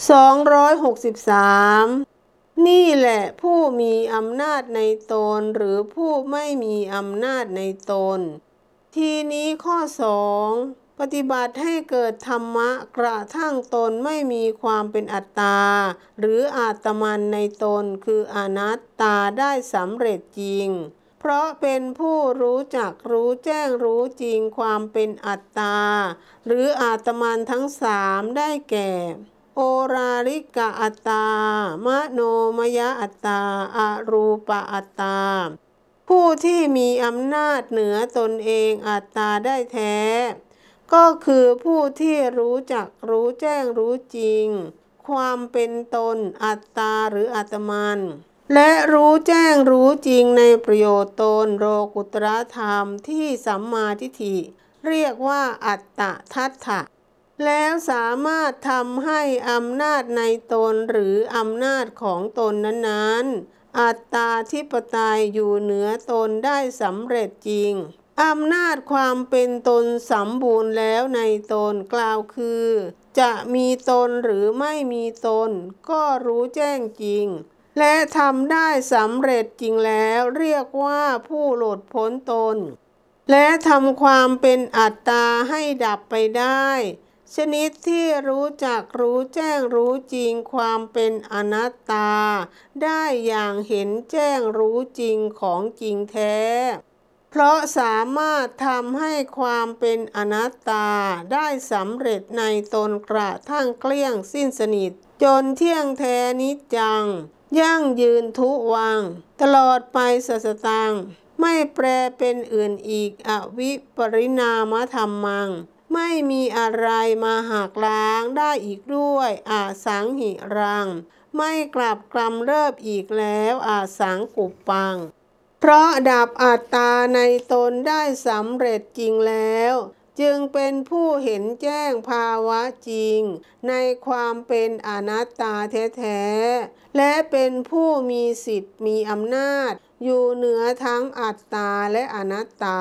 263 นี่แหละผู้มีอำนาจในตนหรือผู้ไม่มีอำนาจในตน ทีนี้ข้อสองปฏิบัติให้เกิดธรรมะกระทั่งตนไม่มีความเป็นอัตตา หรืออาตมันในตนคืออนัตตาได้สำเร็จจริง เพราะเป็นผู้รู้จักรู้แจ้งรู้จริงความเป็นอัตตา หรืออาตมันทั้งสามได้แก่ โอราริกะอัตตามโนมยอัตตาอารูปะอัตตา ผู้ที่มีอำนาจเหนือตนเองอัตตาได้แท้ ก็คือผู้ที่รู้จักรู้แจ้งรู้จริง ความเป็นตนอัตตาหรืออัตมันและรู้แจ้งรู้จริงในประโยชน์ตนโลกุตรธรรมที่สัมมาทิฏฐิ เรียกว่าอัตตทัตถะ แล้วสามารถทำให้อำนาจในตนหรืออำนาจของตนนั้นๆ อัตตาธิปไตยอยู่เหนือตนได้สำเร็จจริงอำนาจความเป็นตนสมบูรณ์แล้วในตนกล่าวคือ จะมีตนหรือไม่มีตน ก็รู้แจ้งจริง และทำได้สำเร็จจริงแล้วเรียกว่าผู้หลุดพ้นตน และทำความเป็นอัตตาให้ดับไปได้ ชนิดที่รู้จักรู้แจ้งรู้จริงความเป็นอนัตตา ได้อย่างเห็นแจ้งรู้จริงของจริงแท้ เพราะสามารถทำให้ความเป็นอนัตตาได้สำเร็จในตนกระทั่งเกลี้ยงสิ้นสนิท จนเที่ยงแท้นิจจัง ยั่งยืนทุวัง ตลอดไปสัสตัง ไม่แปรเป็นอื่นอีกอวิปริณามธรรมัง ไม่มีอะไรมาหักล้างได้อีกด้วยอาสังหิรัง ไม่กลับกลำเริบอีกแล้วอาสังกุปปัง เพราะดับอัตตาในตนได้สำเร็จจริงแล้วจึงเป็นผู้เห็นแจ้งภาวะจริง ในความเป็นอนัตตาแท้ๆ และเป็นผู้มีสิทธิ์มีอำนาจ อยู่เหนือทั้งอัตตาและอนัตตา